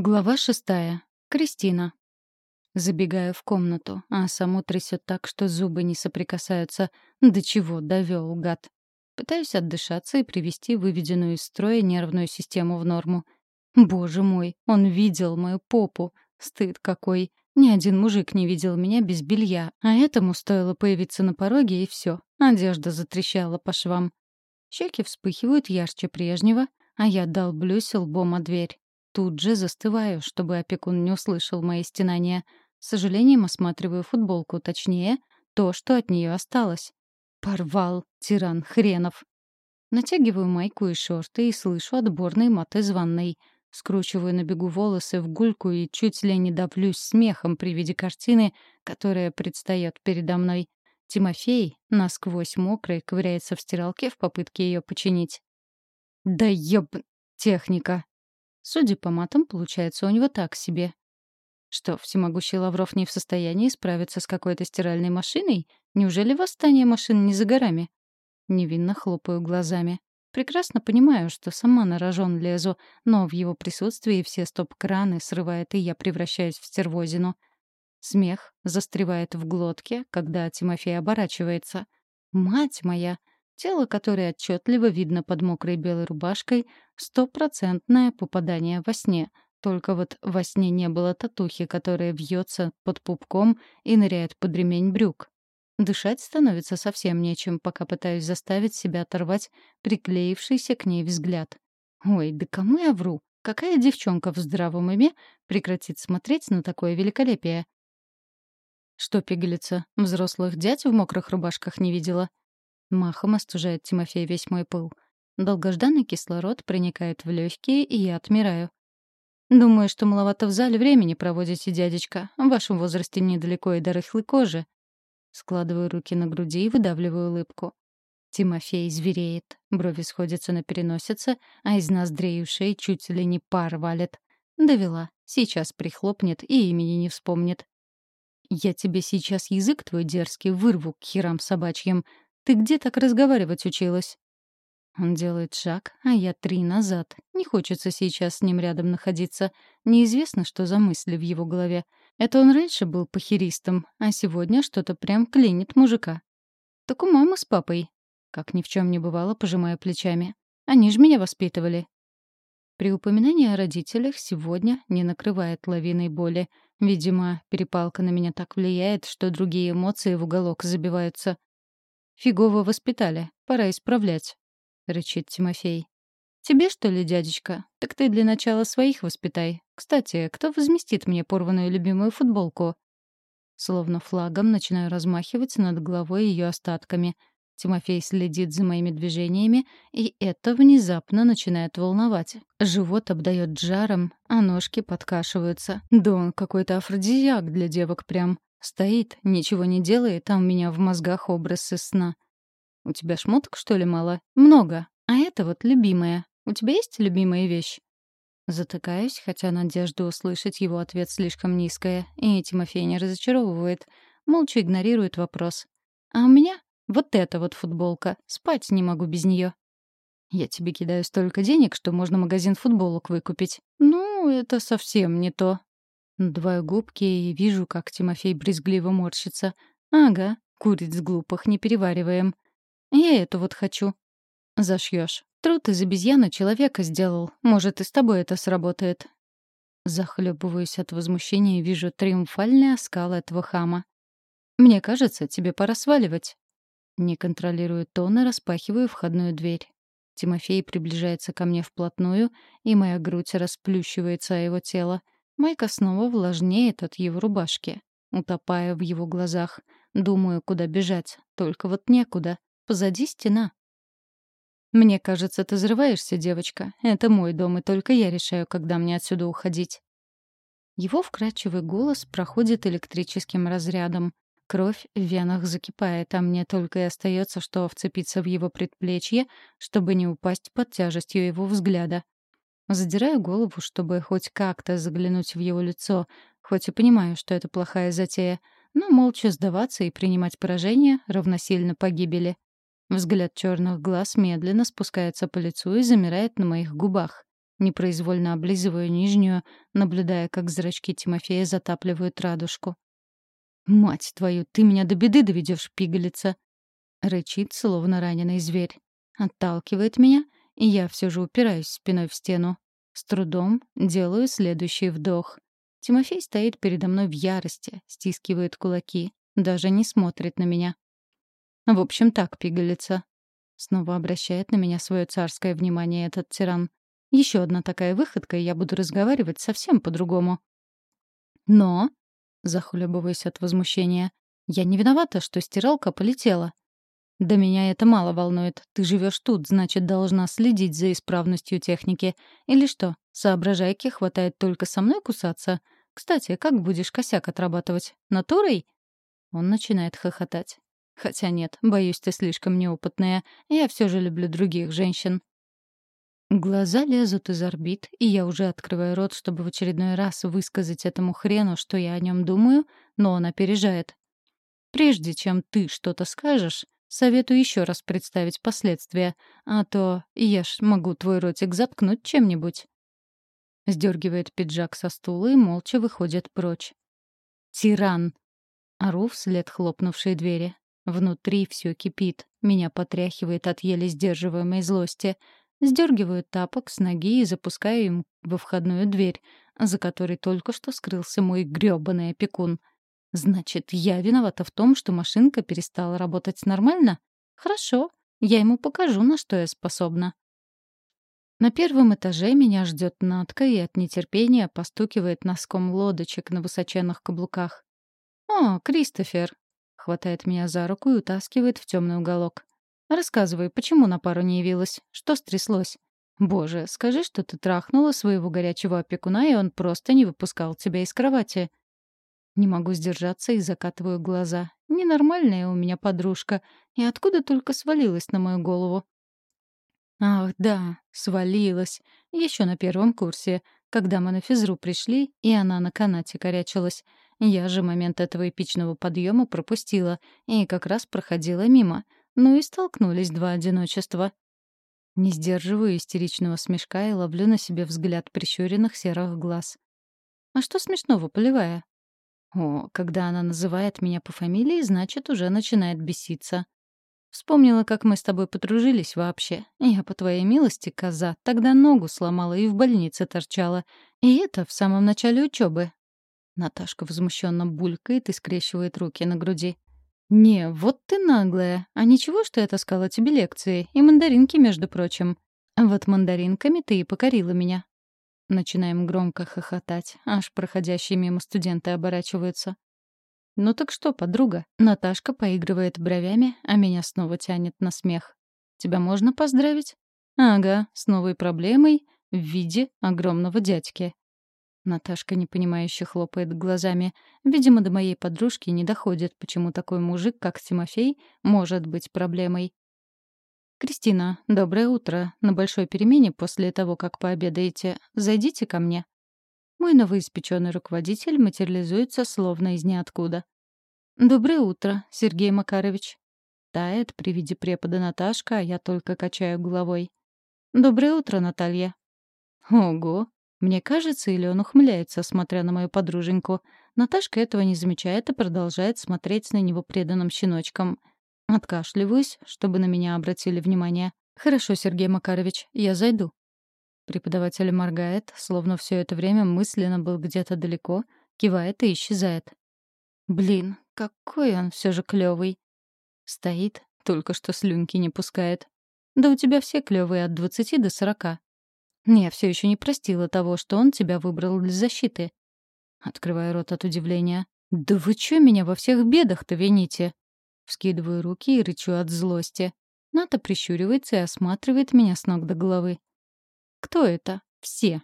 Глава шестая. Кристина. Забегаю в комнату, а саму трясет так, что зубы не соприкасаются. До чего довел гад. Пытаюсь отдышаться и привести выведенную из строя нервную систему в норму. Боже мой, он видел мою попу. Стыд какой. Ни один мужик не видел меня без белья, а этому стоило появиться на пороге, и все. Одежда затрещала по швам. Щеки вспыхивают ярче прежнего, а я долблюсь лбом о дверь. Тут же застываю, чтобы опекун не услышал мои стенания. С сожалением осматриваю футболку, точнее, то, что от нее осталось. Порвал, тиран хренов. Натягиваю майку и шорты и слышу отборный мат из ванной. Скручиваю на бегу волосы в гульку и чуть ли не давлюсь смехом при виде картины, которая предстает передо мной. Тимофей, насквозь мокрый, ковыряется в стиралке в попытке ее починить. «Да еб... техника!» Судя по матам, получается у него так себе. Что, всемогущий Лавров не в состоянии справиться с какой-то стиральной машиной? Неужели восстание машин не за горами? Невинно хлопаю глазами. Прекрасно понимаю, что сама на рожон лезу, но в его присутствии все стоп-краны срывает, и я превращаюсь в стервозину. Смех застревает в глотке, когда Тимофей оборачивается. «Мать моя! Тело, которое отчетливо видно под мокрой белой рубашкой, стопроцентное попадание во сне. Только вот во сне не было татухи, которая вьется под пупком и ныряет под ремень брюк. Дышать становится совсем нечем, пока пытаюсь заставить себя оторвать приклеившийся к ней взгляд. Ой, да кому я вру? Какая девчонка в здравом уме прекратит смотреть на такое великолепие? Что пигалица, взрослых дядь в мокрых рубашках не видела? Махом остужает Тимофей весь мой пыл. Долгожданный кислород проникает в легкие, и я отмираю. «Думаю, что маловато в зале времени проводите, дядечка. В вашем возрасте недалеко и до рыхлой кожи». Складываю руки на груди и выдавливаю улыбку. Тимофей звереет. Брови сходятся на переносице, а из ноздрей ушей чуть ли не пар валит. Довела. Сейчас прихлопнет и имени не вспомнит. «Я тебе сейчас язык твой дерзкий вырву к херам собачьим. Ты где так разговаривать училась?» Он делает шаг, а я три назад. Не хочется сейчас с ним рядом находиться. Неизвестно, что за мысли в его голове. Это он раньше был похеристом, а сегодня что-то прям клинит мужика. Так у мамы с папой. Как ни в чем не бывало, пожимая плечами. Они же меня воспитывали. При упоминании о родителях сегодня не накрывает лавиной боли. Видимо, перепалка на меня так влияет, что другие эмоции в уголок забиваются. «Фигово воспитали. Пора исправлять», — рычит Тимофей. «Тебе, что ли, дядечка? Так ты для начала своих воспитай. Кстати, кто возместит мне порванную любимую футболку?» Словно флагом начинаю размахивать над головой ее остатками. Тимофей следит за моими движениями, и это внезапно начинает волновать. Живот обдает жаром, а ножки подкашиваются. Да он какой-то афродизиак для девок прям. Стоит, ничего не делает, а у меня в мозгах образ из сна. «У тебя шмоток, что ли, мало?» «Много. А это вот любимая. У тебя есть любимая вещь?» Затыкаюсь, хотя надежда услышать его ответ слишком низкая, и Тимофей не разочаровывает. Молча игнорирует вопрос. «А у меня вот эта вот футболка. Спать не могу без нее. Я тебе кидаю столько денег, что можно магазин футболок выкупить. Ну, это совсем не то. Надуваю губки и вижу, как Тимофей брезгливо морщится. Ага, куриц глупых не перевариваем. Я эту вот хочу. Зашьешь. Труд из обезьяны человека сделал. Может, и с тобой это сработает. Захлебываюсь от возмущения и вижу триумфальный оскал этого хама. «Мне кажется, тебе пора сваливать». Не контролирую тон и распахиваю входную дверь. Тимофей приближается ко мне вплотную, и моя грудь расплющивается о его тело. Майка снова влажнеет от его рубашки. Утопая в его глазах. Думаю, куда бежать. Только вот некуда. Позади стена. «Мне кажется, ты взрываешься, девочка. Это мой дом, и только я решаю, когда мне отсюда уходить». Его вкрадчивый голос проходит электрическим разрядом. Кровь в венах закипает, а мне только и остается, что вцепиться в его предплечье, чтобы не упасть под тяжестью его взгляда. Задираю голову, чтобы хоть как-то заглянуть в его лицо, хоть и понимаю, что это плохая затея, но молча сдаваться и принимать поражение равносильно погибели. Взгляд черных глаз медленно спускается по лицу и замирает на моих губах. Непроизвольно облизываю нижнюю, наблюдая, как зрачки Тимофея затапливают радужку. «Мать твою, ты меня до беды доведешь, пигалица!» Рычит, словно раненый зверь. Отталкивает меня, и я все же упираюсь спиной в стену. С трудом делаю следующий вдох. Тимофей стоит передо мной в ярости, стискивает кулаки, даже не смотрит на меня. В общем, так, пигалица. Снова обращает на меня свое царское внимание этот тиран. Еще одна такая выходка, и я буду разговаривать совсем по-другому. Но, захлебываясь от возмущения, я не виновата, что стиралка полетела. Да меня это мало волнует. Ты живешь тут, значит, должна следить за исправностью техники. Или что, соображайки хватает только со мной кусаться? Кстати, как будешь косяк отрабатывать? Натурой? Он начинает хохотать. Хотя нет, боюсь, ты слишком неопытная. Я все же люблю других женщин. Глаза лезут из орбит, и я уже открываю рот, чтобы в очередной раз высказать этому хрену, что я о нем думаю, но он опережает. Прежде чем ты что-то скажешь, советую еще раз представить последствия, а то я ж могу твой ротик заткнуть чем-нибудь. Сдергивает пиджак со стула и молча выходит прочь. «Тиран!» Ору вслед хлопнувшей двери. Внутри все кипит. Меня потряхивает от еле сдерживаемой злости. Сдергиваю тапок с ноги и запускаю им во входную дверь, за которой только что скрылся мой грёбаный опекун. Значит, я виновата в том, что машинка перестала работать нормально? Хорошо, я ему покажу, на что я способна. На первом этаже меня ждет Натка и от нетерпения постукивает носком лодочек на высоченных каблуках. «О, Кристофер, хватает меня за руку и утаскивает в темный уголок. «Рассказывай, почему на пару не явилась? Что стряслось? Боже, скажи, что ты трахнула своего горячего опекуна, и он просто не выпускал тебя из кровати». Не могу сдержаться и закатываю глаза. Ненормальная у меня подружка. И откуда только свалилась на мою голову? Ах, да, свалилась. Еще на первом курсе, когда мы на физру пришли, и она на канате корячилась. Я же момент этого эпичного подъема пропустила и как раз проходила мимо. Ну и столкнулись два одиночества. Не сдерживаю истеричного смешка и ловлю на себе взгляд прищуренных серых глаз. «А что смешного, полевая?» О, когда она называет меня по фамилии, значит, уже начинает беситься. Вспомнила, как мы с тобой подружились вообще. Я, по твоей милости, коза, тогда ногу сломала и в больнице торчала. И это в самом начале учебы. Наташка возмущенно булькает и скрещивает руки на груди. «Не, вот ты наглая. А ничего, что я таскала тебе лекции? И мандаринки, между прочим. А вот мандаринками ты и покорила меня». Начинаем громко хохотать, аж проходящие мимо студенты оборачиваются. «Ну так что, подруга?» Наташка поигрывает бровями, а меня снова тянет на смех. «Тебя можно поздравить?» «Ага, с новой проблемой в виде огромного дядьки. Наташка непонимающе хлопает глазами. Видимо, до моей подружки не доходит, почему такой мужик, как Тимофей, может быть проблемой. «Кристина, доброе утро. На большой перемене после того, как пообедаете, зайдите ко мне». Мой новоиспеченный руководитель материализуется словно из ниоткуда. «Доброе утро, Сергей Макарович». Тает при виде препода Наташка, а я только качаю головой. «Доброе утро, Наталья». «Ого, мне кажется, или он ухмыляется, смотря на мою подруженьку. Наташка этого не замечает и продолжает смотреть на него преданным щеночком. Откашливаюсь, чтобы на меня обратили внимание. «Хорошо, Сергей Макарович, я зайду». Преподаватель моргает, словно все это время мысленно был где-то далеко, кивает и исчезает. Блин, какой он все же клевый. Стоит, только что слюнки не пускает. Да у тебя все клевые от двадцати до сорока. Я все еще не простила того, что он тебя выбрал для защиты. Открываю рот от удивления. «Да вы что меня во всех бедах-то вините?» Вскидываю руки и рычу от злости. Ната прищуривается и осматривает меня с ног до головы. «Кто это? Все?»